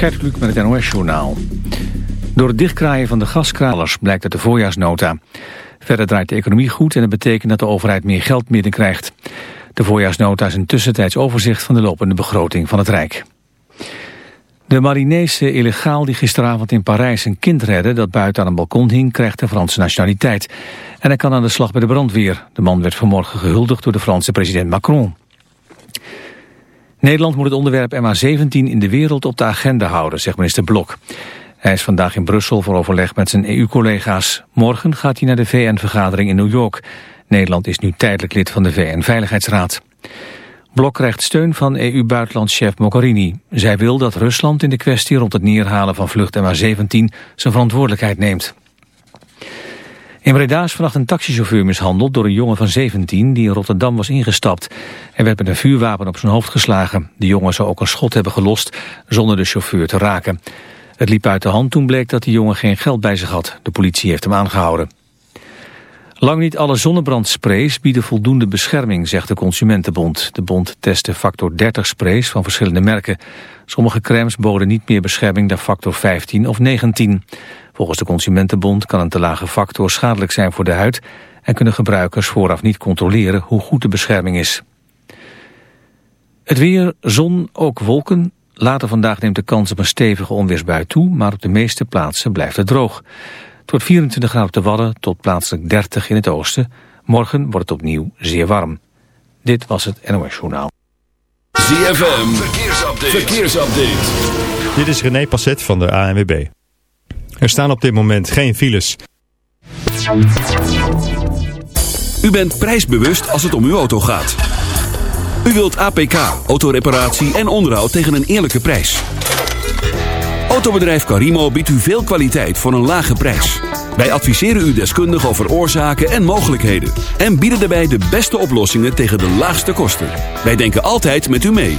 Gert Kluk met het NOS-journaal. Door het dichtkraaien van de gaskralers blijkt uit de voorjaarsnota. Verder draait de economie goed en dat betekent dat de overheid meer geld binnenkrijgt. De voorjaarsnota is een tussentijds overzicht van de lopende begroting van het Rijk. De Marinese illegaal die gisteravond in Parijs een kind redde dat buiten aan een balkon hing, krijgt de Franse nationaliteit. En hij kan aan de slag bij de brandweer. De man werd vanmorgen gehuldigd door de Franse president Macron. Nederland moet het onderwerp MH17 in de wereld op de agenda houden, zegt minister Blok. Hij is vandaag in Brussel voor overleg met zijn EU-collega's. Morgen gaat hij naar de VN-vergadering in New York. Nederland is nu tijdelijk lid van de VN-veiligheidsraad. Blok krijgt steun van EU-buitenlandchef Mogherini. Zij wil dat Rusland in de kwestie rond het neerhalen van vlucht MH17 zijn verantwoordelijkheid neemt. In Breda is vannacht een taxichauffeur mishandeld door een jongen van 17 die in Rotterdam was ingestapt. Hij werd met een vuurwapen op zijn hoofd geslagen. De jongen zou ook een schot hebben gelost zonder de chauffeur te raken. Het liep uit de hand toen bleek dat de jongen geen geld bij zich had. De politie heeft hem aangehouden. Lang niet alle zonnebrandsprays bieden voldoende bescherming, zegt de Consumentenbond. De bond testte factor 30 sprays van verschillende merken. Sommige crèmes boden niet meer bescherming dan factor 15 of 19. Volgens de Consumentenbond kan een te lage factor schadelijk zijn voor de huid... en kunnen gebruikers vooraf niet controleren hoe goed de bescherming is. Het weer, zon, ook wolken. Later vandaag neemt de kans op een stevige onweersbui toe... maar op de meeste plaatsen blijft het droog. Het wordt 24 graden op de Wadden tot plaatselijk 30 in het oosten. Morgen wordt het opnieuw zeer warm. Dit was het NOS Journaal. ZFM, verkeersupdate. verkeersupdate. Dit is René Passet van de ANWB. Er staan op dit moment geen files. U bent prijsbewust als het om uw auto gaat. U wilt APK, autoreparatie en onderhoud tegen een eerlijke prijs. Autobedrijf Carimo biedt u veel kwaliteit voor een lage prijs. Wij adviseren u deskundig over oorzaken en mogelijkheden. En bieden daarbij de beste oplossingen tegen de laagste kosten. Wij denken altijd met u mee.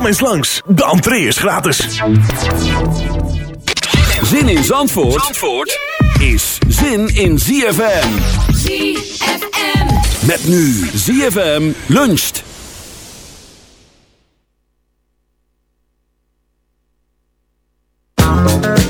Kom eens langs, de entree is gratis. Zin in Zandvoort, Zandvoort is zin in ZFM. ZFM. Met nu ZFM luncht. Well,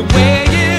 the way you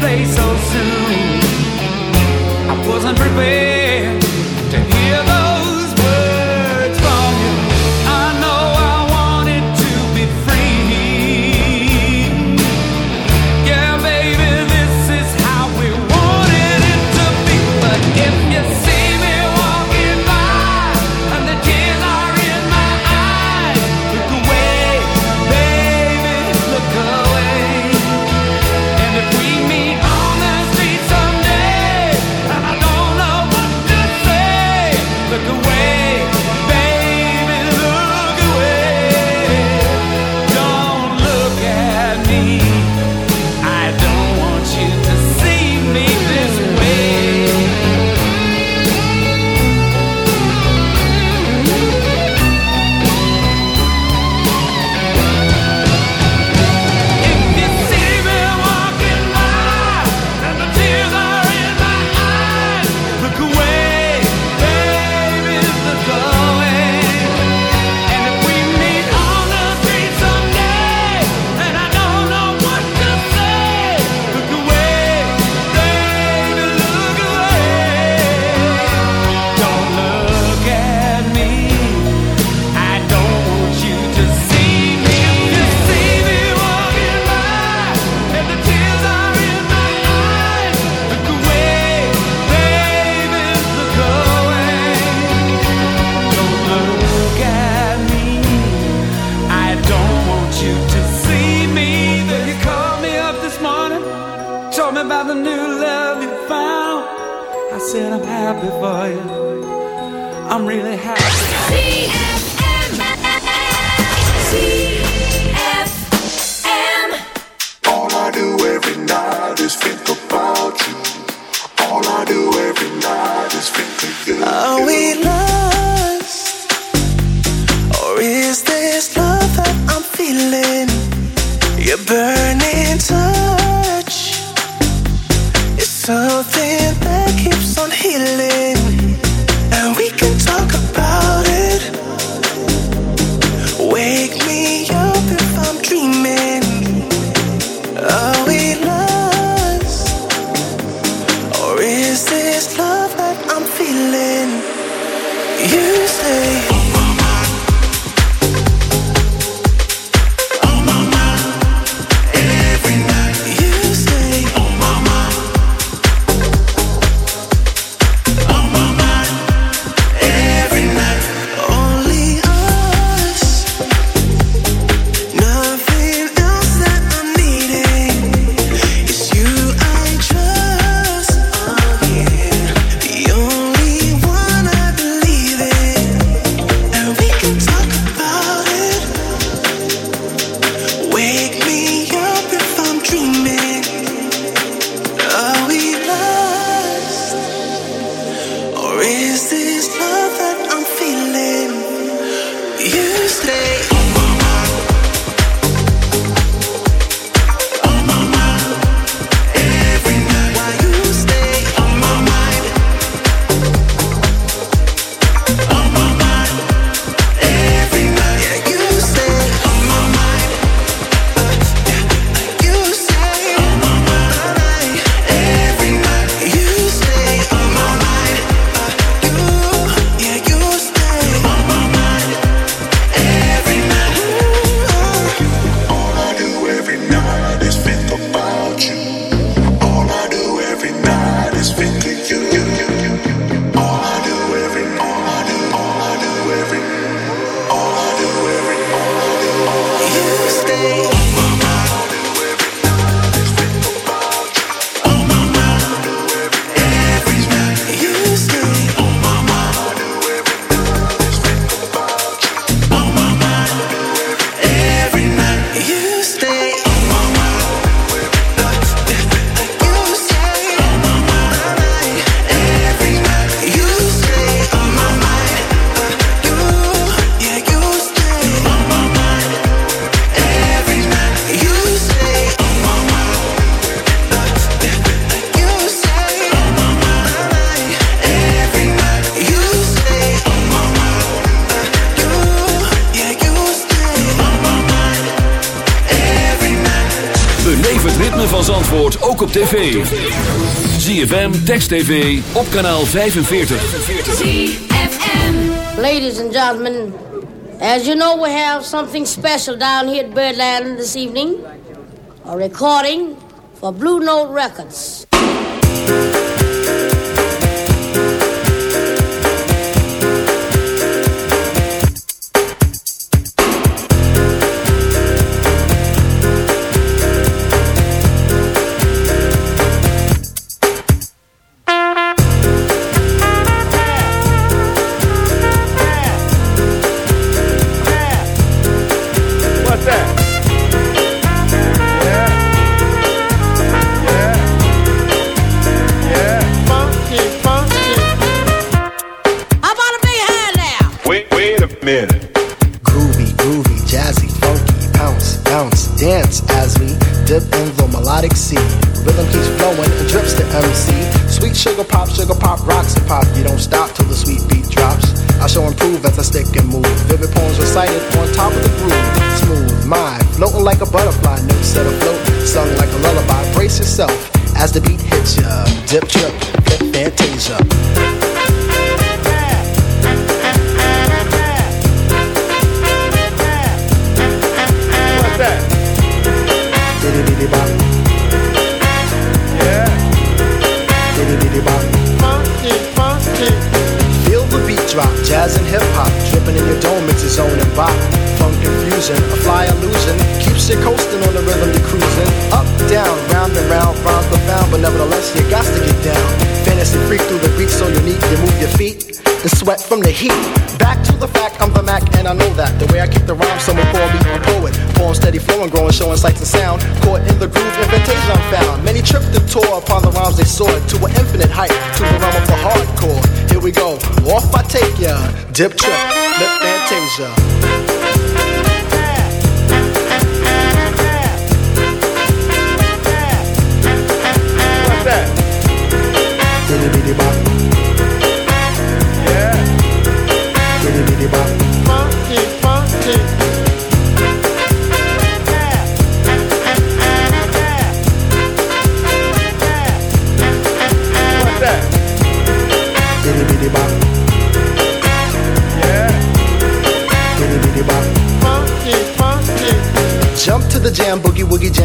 place so soon. I wasn't prepared. Text TV op kanaal 45. Ladies and gentlemen, as you know we have something special down here at Birdland this evening. A recording for Blue Note Records. Tore upon the rhymes they soared to an infinite height, to the realm of the hardcore. Here we go, off I take ya, dip trip, lip fantasia. That.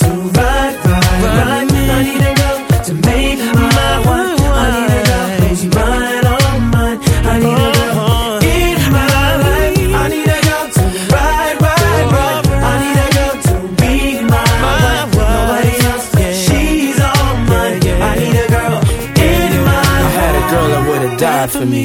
to ride, ride, ride. I need a girl to make my wife. I need a girl who's mine, all mine. I need a girl in my life. I need a girl to ride, ride, ride. I need a girl to be my wife. Nobody else, she's all mine. I need a girl in my I had a girl that would've died for me.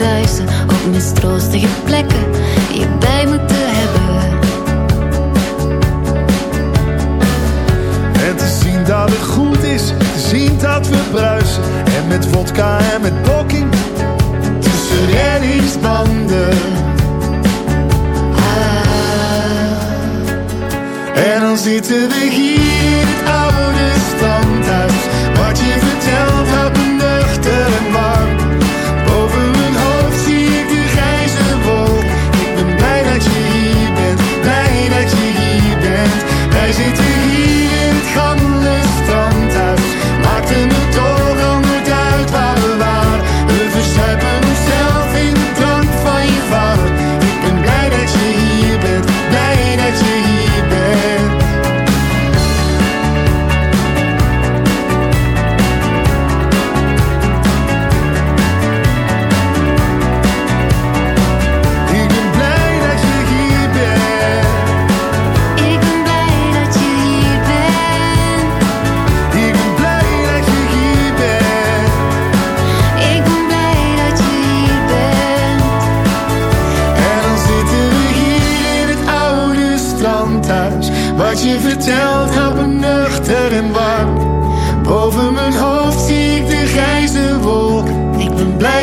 kruisen. Op mistroostige plekken je bij moeten hebben. En te zien dat het goed is, te zien dat we bruisen. En met vodka en met poking tussen reddingsbanden. Ah. En dan zitten we hier in het oude standhuis. Wat je vertelt.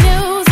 music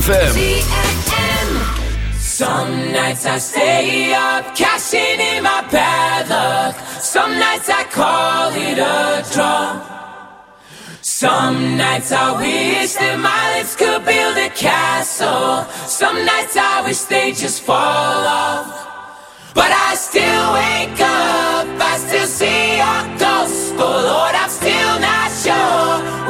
ZFM. Some nights I stay up, cashing in my bad luck. Some nights I call it a draw. Some nights I wish that my lips could build a castle. Some nights I wish they just fall off. But I still wake up, I still see your ghost. Oh Lord, I'm still not sure.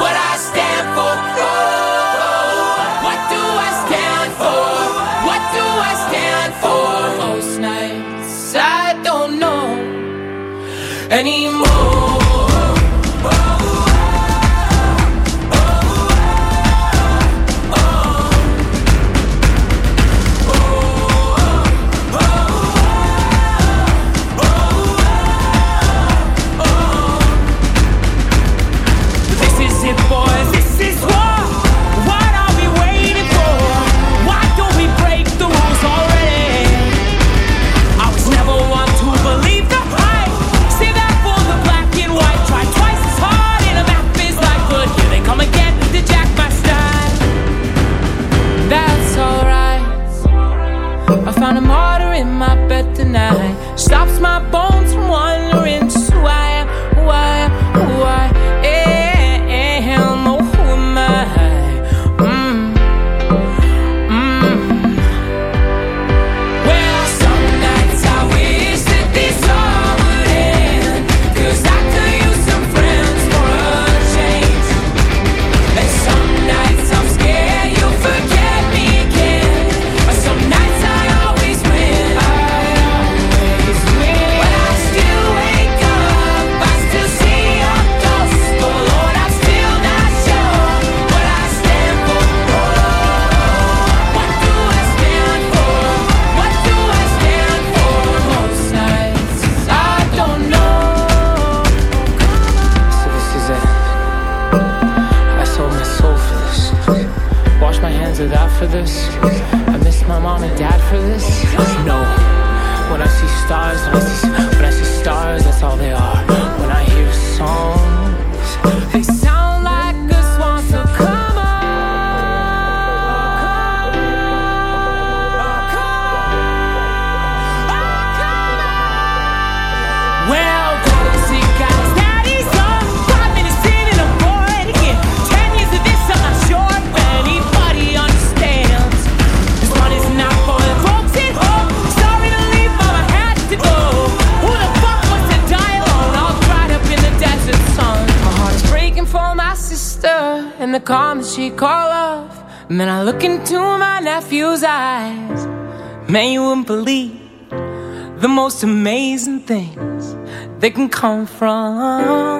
they can come from.